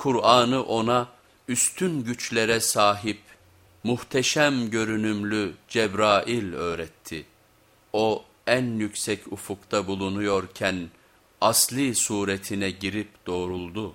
Kur'an'ı ona üstün güçlere sahip, muhteşem görünümlü Cebrail öğretti. O en yüksek ufukta bulunuyorken asli suretine girip doğruldu.